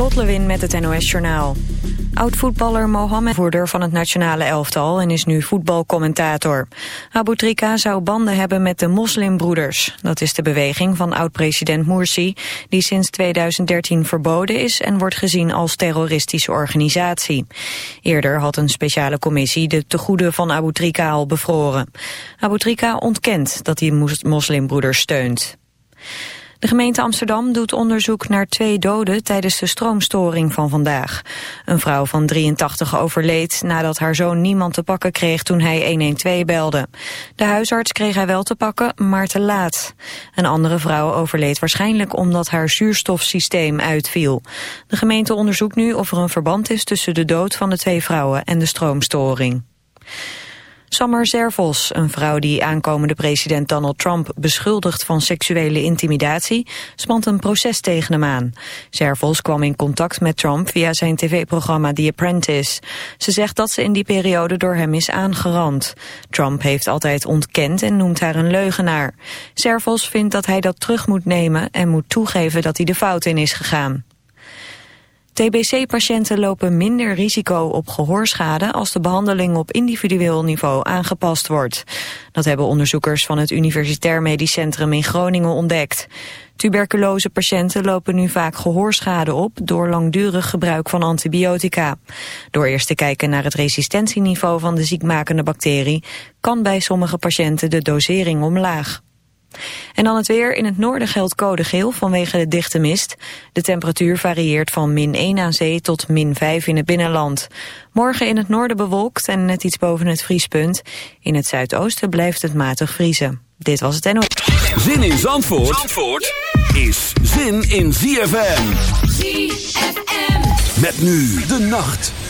Lot Lewin met het NOS Journaal. Oud-voetballer Mohamed voerder van het nationale elftal en is nu voetbalcommentator. Abu Trika zou banden hebben met de moslimbroeders. Dat is de beweging van oud-president Morsi, die sinds 2013 verboden is en wordt gezien als terroristische organisatie. Eerder had een speciale commissie de tegoeden van Abu Trika al bevroren. Abu Trika ontkent dat hij moslimbroeders steunt. De gemeente Amsterdam doet onderzoek naar twee doden tijdens de stroomstoring van vandaag. Een vrouw van 83 overleed nadat haar zoon niemand te pakken kreeg toen hij 112 belde. De huisarts kreeg hij wel te pakken, maar te laat. Een andere vrouw overleed waarschijnlijk omdat haar zuurstofsysteem uitviel. De gemeente onderzoekt nu of er een verband is tussen de dood van de twee vrouwen en de stroomstoring. Samar Zervos, een vrouw die aankomende president Donald Trump beschuldigt van seksuele intimidatie, spant een proces tegen hem aan. Zervos kwam in contact met Trump via zijn tv-programma The Apprentice. Ze zegt dat ze in die periode door hem is aangerand. Trump heeft altijd ontkend en noemt haar een leugenaar. Zervos vindt dat hij dat terug moet nemen en moet toegeven dat hij de fout in is gegaan. TBC-patiënten lopen minder risico op gehoorschade als de behandeling op individueel niveau aangepast wordt. Dat hebben onderzoekers van het Universitair Medisch Centrum in Groningen ontdekt. Tuberculosepatiënten lopen nu vaak gehoorschade op door langdurig gebruik van antibiotica. Door eerst te kijken naar het resistentieniveau van de ziekmakende bacterie kan bij sommige patiënten de dosering omlaag. En dan het weer. In het noorden geldt code geel vanwege de dichte mist. De temperatuur varieert van min 1 aan zee tot min 5 in het binnenland. Morgen in het noorden bewolkt en net iets boven het vriespunt. In het zuidoosten blijft het matig vriezen. Dit was het NO. Zin in Zandvoort, Zandvoort is zin in ZFM. ZFM. Met nu de nacht.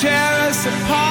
tear us apart.